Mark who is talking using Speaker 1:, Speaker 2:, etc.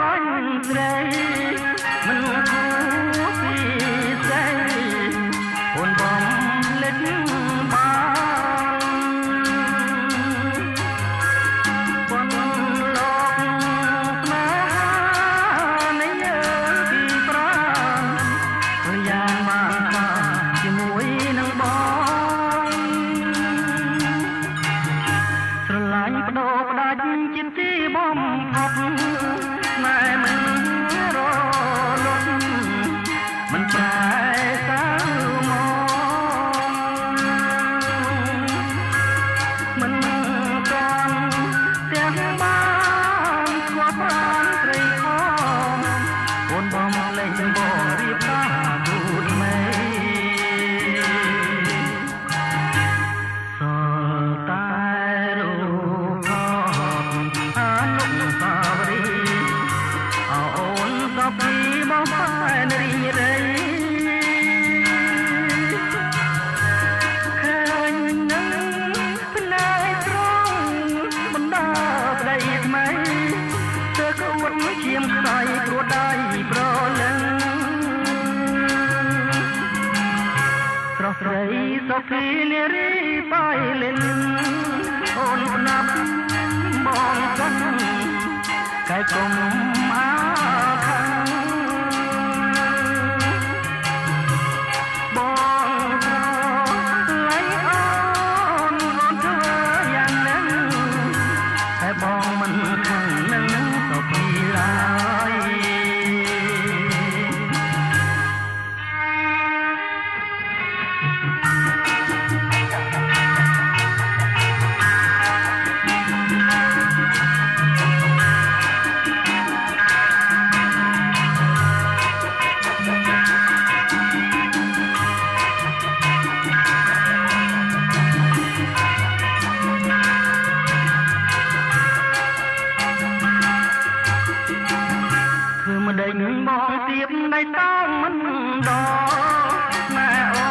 Speaker 1: លន់ស្រីមិនគួរ សីនារីបៃលិនអូនណាប់មកសោះកែកុំ ធ្វើមិនដេញមកទៀតនៃតងមិនដល់ណែអូ